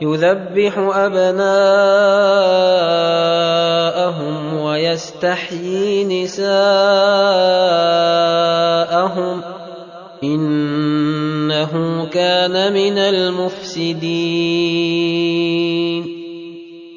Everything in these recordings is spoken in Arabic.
يذبح أبناءهم ويستحيي نساءهم إنه كان من المفسدين.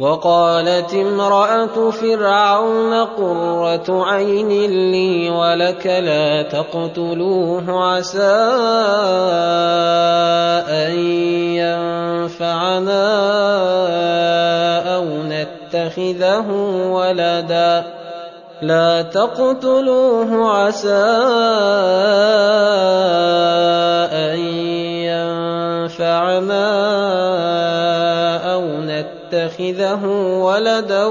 وقالت امرأة فرعون قرة عين لي ولك لا تقتلوه عسى أن ينفعنا أو نتخذه ولدا. لا تقتلوه عسى أن ينفعنا أو نتخذه يتخذه ولدا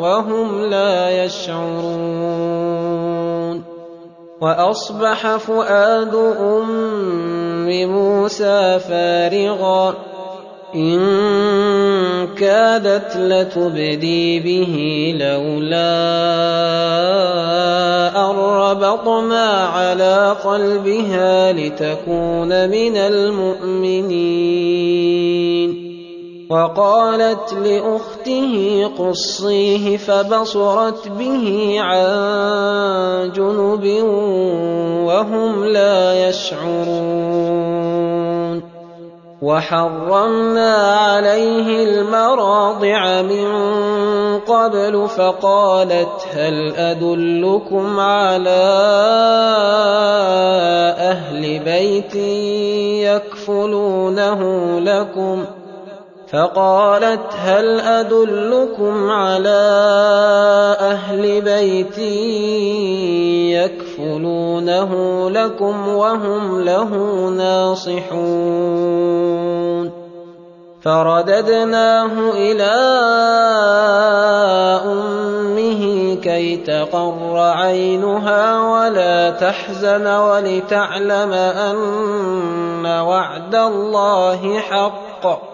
وهم لا يشعرون. وأصبح فؤاد أم موسى فارغا. إن كادت لتبدي به لولا أن ربطنا على قلبها لتكون من المؤمنين. وقالت لأخته قصيه فبصرت به عن جنب وهم لا يشعرون وحرمنا عليه المراضع من قبل فقالت هل أدلكم على أهل بيت يكفلونه لكم ۖ فقالت هل أدلكم على أهل بيت يكفلونه لكم وهم له ناصحون فرددناه إلى أمه كي تقر عينها ولا تحزن ولتعلم أن وعد الله حق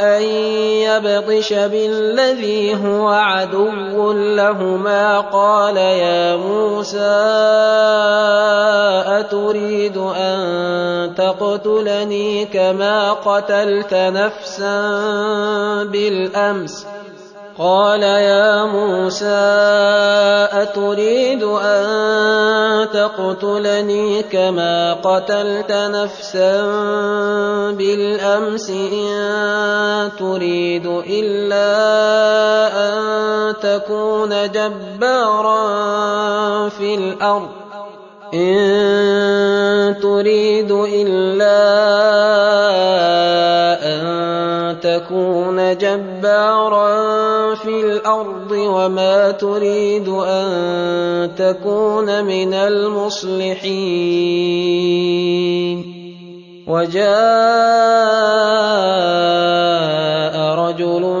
يبطش بالذي هو عدو لهما. قال يا موسى أتريد أن تقتلني كما قتلت نفسا بالأمس ۖ؟ قال يا موسى أتريد أن تقتلني كما قتلت نفسا بالأمس إن تريد إلا أن تكون جبارا في الأرض. إن تريد أن تكون جبارا في الأرض وما تريد أن تكون من المصلحين. وجاء رجل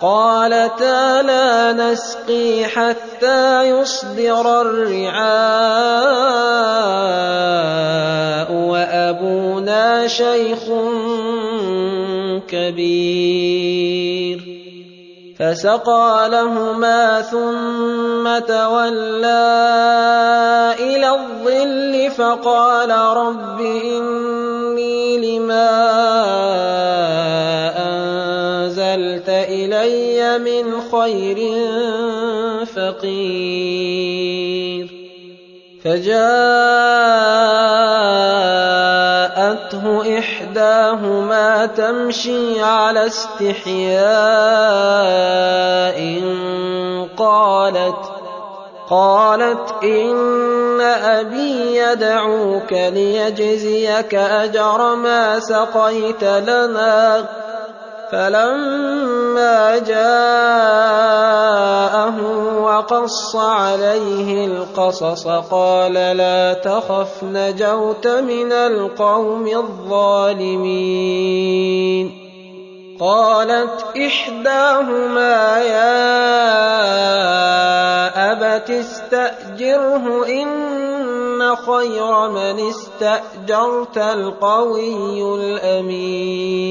قالتا لا نسقي حتى يصدر الرعاء وأبونا شيخ كبير. فسقى لهما ثم تولى إلى الظل فقال رب إني لما انزلت إلي من خير فقير. فجاءته إحداهما تمشي على استحياء. قالت قالت إن أبي يدعوك ليجزيك أجر ما سقيت لنا. فلما جاءه وقص عليه القصص قال لا تخف نجوت من القوم الظالمين. قالت إحداهما يا أبت استأجره إن خير من استأجرت القوي الأمين.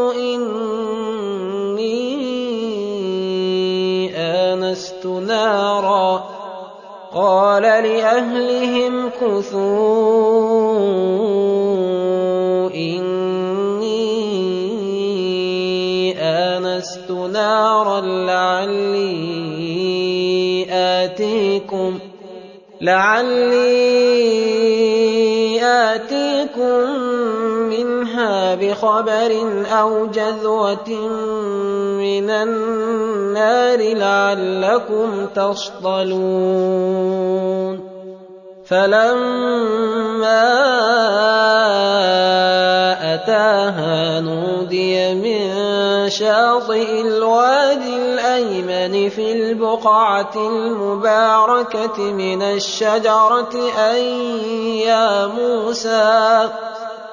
آنست نارا. قال لأهلهم كثوا إني آنست نارا لعلي آتيكم لعلي آتيكم منها بخبر أو جذوة من النار لعلكم تصطلون فلما أتاها نودي من شاطئ الوادي الأيمن في البقعة المباركة من الشجرة أن يا موسى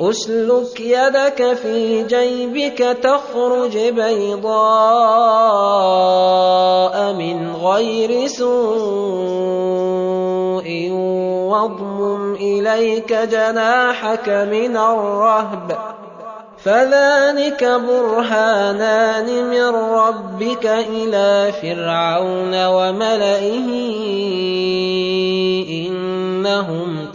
أسلك يدك في جيبك تخرج بيضاء من غير سوء واضمم إليك جناحك من الرهب. فذلك برهانان من ربك إلى فرعون وملئه إنهم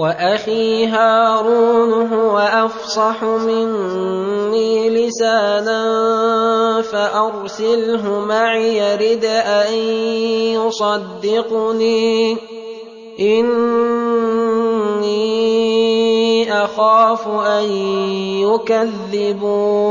وأخي هارون هو أفصح مني لسانا فأرسله معي يرد أن يصدقني. إني أخاف أن يكذبون.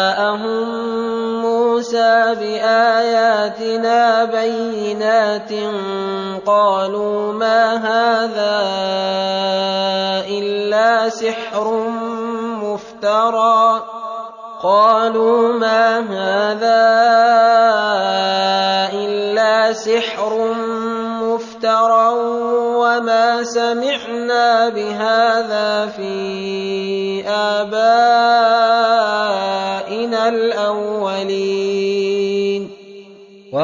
باياتنا بينات قالوا ما هذا إلا سحر مفترى قالوا ما هذا إلا سحر مفترى وما سمعنا بهذا في آبائنا الأولين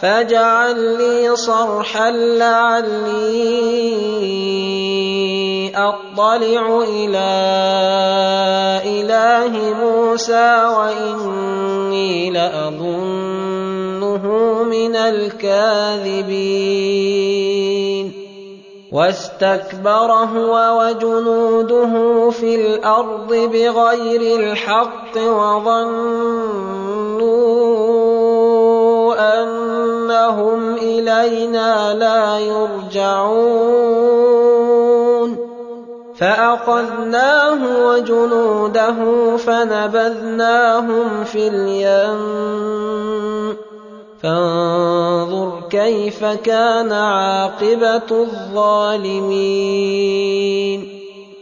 فاجعل لي صرحا لعلي أطلع إلى إله موسى وإني لأظنه من الكاذبين. واستكبر هو وجنوده في الأرض بغير الحق وظنوا انهم الينا لا يرجعون فاخذناه وجنوده فنبذناهم في اليم فانظر كيف كان عاقبه الظالمين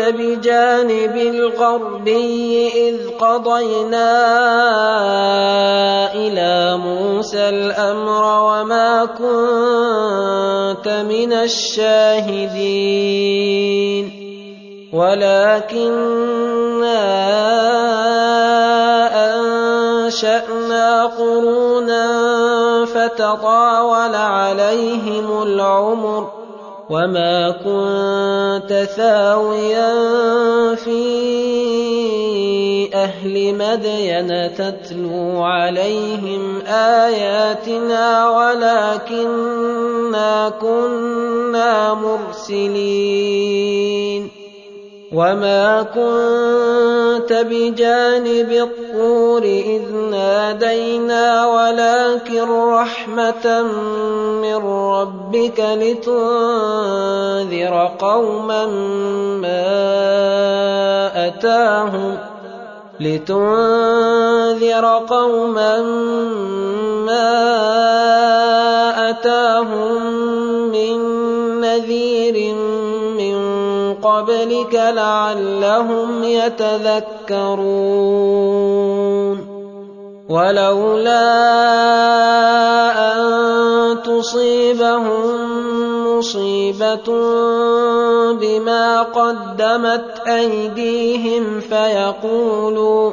بجانب الغربي إذ قضينا إلى موسى الأمر وما كنت من الشاهدين. ولكنا أنشأنا قرونا فتطاول عليهم العمر وما كنت ثاويا في أهل مدين تتلو عليهم اياتنا ولكنا كنا مرسلين وما كنت بجانب الطور اذ نادينا ولكن رحمه من ربك لتنذر قوما ما اتاهم لتنذر قوما ما اتاهم من نذير قبلك لعلهم يتذكرون. ولولا أن تصيبهم مصيبة بما قدمت أيديهم فيقولوا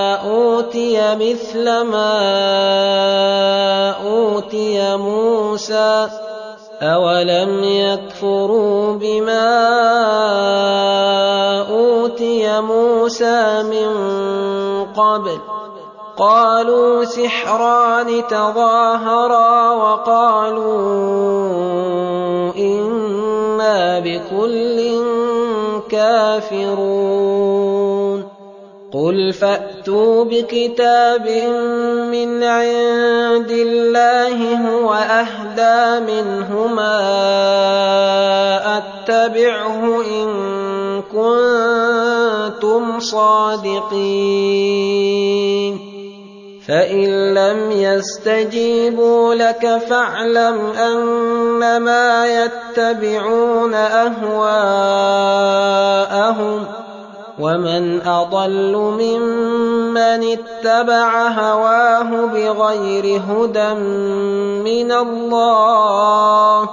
مثل ما أوتي موسى أولم يكفروا بما أوتي موسى من قبل؟ قالوا سحران تظاهرا وقالوا إنا بكل كافرون. قل فاتوا بكتاب من عند الله هو اهدى منهما اتبعه ان كنتم صادقين فان لم يستجيبوا لك فاعلم انما يتبعون اهواءهم ومن أضل ممن اتبع هواه بغير هدى من الله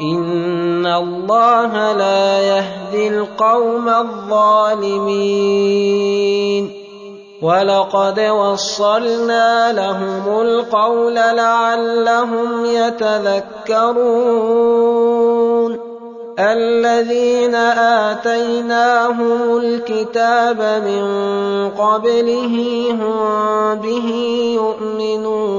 إن الله لا يهدي القوم الظالمين ولقد وصلنا لهم القول لعلهم يتذكرون الذين آتيناهم الكتاب من قبله هم به يؤمنون.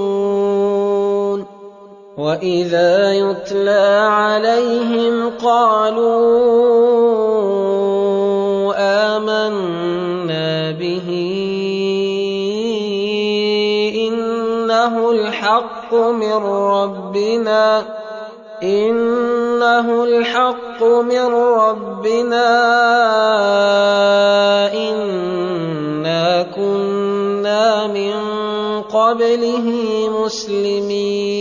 وإذا يتلى عليهم قالوا آمنا به. إنه الحق من ربنا. إنه الحق من ربنا. إنا كنا من قبله مسلمين.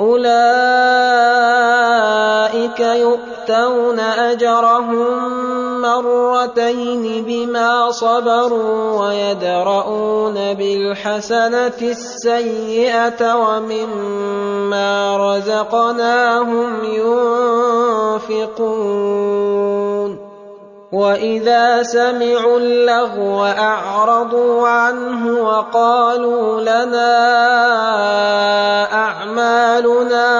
أولئك يؤتون أجرهم مرتين بما صبروا ويدرؤون بالحسنة السيئة ومما رزقناهم ينفقون. وإذا سمعوا اللغو أعرضوا عنه وقالوا لنا أعمالنا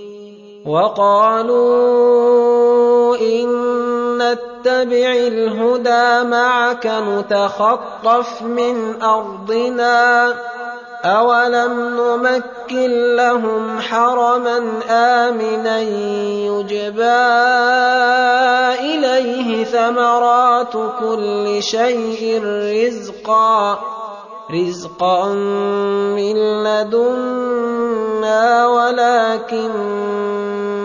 وقالوا إن نتبع الهدى معك نتخطف من أرضنا أولم نمكن لهم حرما آمنا يجبى إليه ثمرات كل شيء رزقا رزقا من لدنا ولكن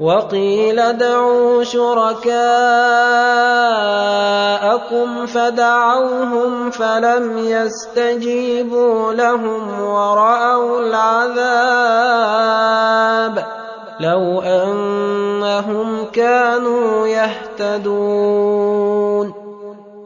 وقيل ادعوا شركاءكم فدعوهم فلم يستجيبوا لهم ورأوا العذاب لو أنهم كانوا يهتدون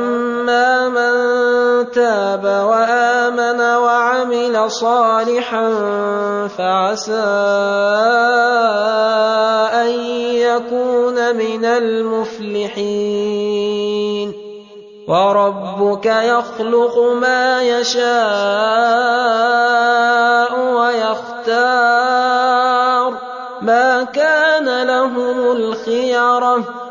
من تاب وآمن وعمل صالحا فعسى أن يكون من المفلحين. وربك يخلق ما يشاء ويختار. ما كان لهم الخيره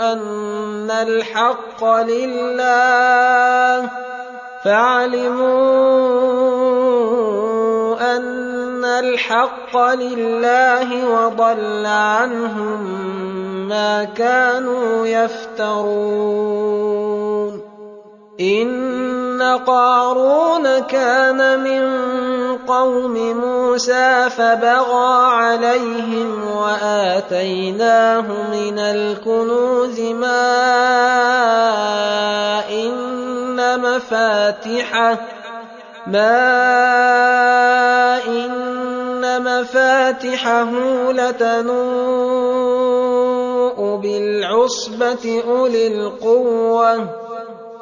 أن الحق لله فعلموا أن الحق لله وضل عنهم ما كانوا يفترون. إن قارون كان من قوم موسى فبغى عليهم وآتيناه من الكنوز ما إن مفاتحه ما إن مفاتحه لتنوء بالعصبة أولي القوة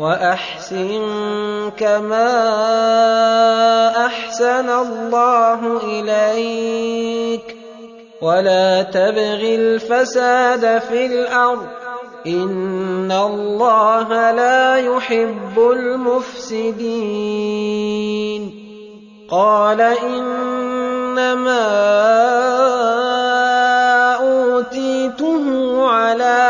وأحسن كما أحسن الله إليك. ولا تبغ الفساد في الأرض. إن الله لا يحب المفسدين. قال إنما أوتيته على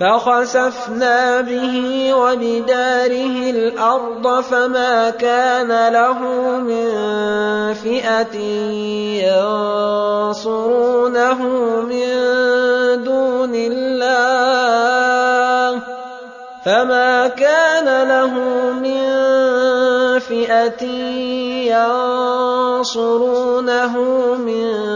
فخسفنا به وبداره الأرض فما كان له من فئة ينصرونه من دون الله فما كان له من فئة ينصرونه من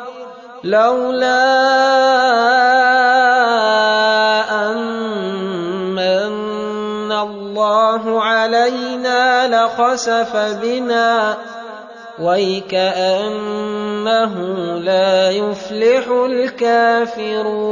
لولا أن من الله علينا لخسف بنا ويكأنه لا يفلح الكافرون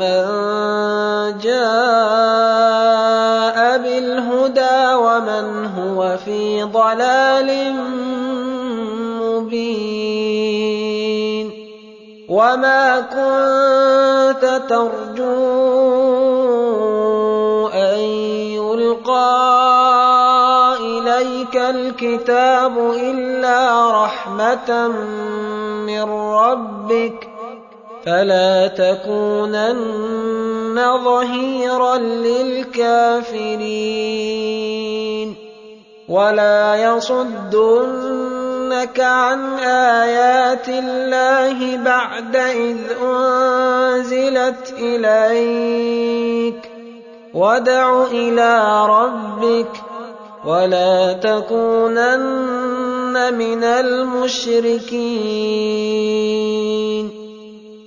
مَن جَاءَ بِالْهُدَىٰ وَمَنْ هُوَ فِي ضَلَالٍ مُّبِينٍ وَمَا كُنتَ تَرْجُو أَن يُلْقَىٰ إِلَيْكَ الْكِتَابُ إِلَّا رَحْمَةً مِّن رَّبِّكَ ۖ فَلَا تَكُونَنَّ ظَهِيرًا لِّلْكَافِرِينَ. وَلَا يَصُدُّنَّكَ عَنْ آيَاتِ اللَّهِ بَعْدَ إِذْ أُنزِلَتْ إِلَيْكَ ۖ. وَادْعُ إِلَىٰ رَبِّكَ وَلَا تَكُونَنَّ مِنَ الْمُشْرِكِينَ.